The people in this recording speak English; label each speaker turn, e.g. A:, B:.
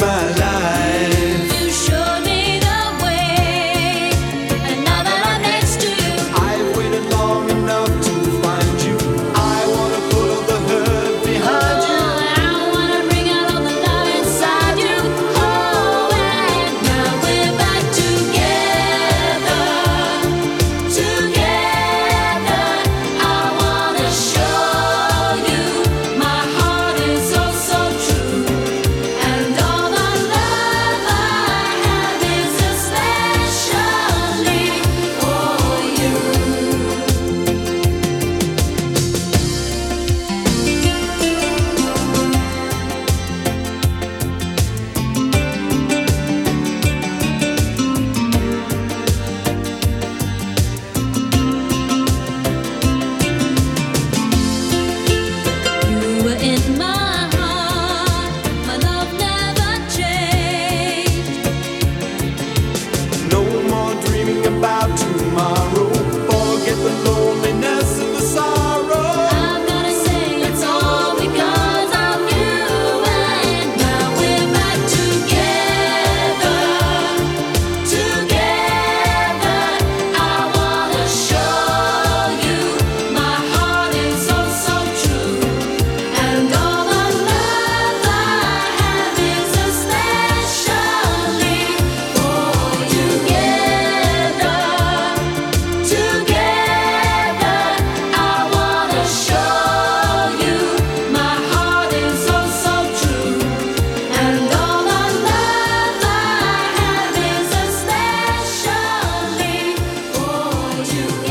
A: my life.
B: You.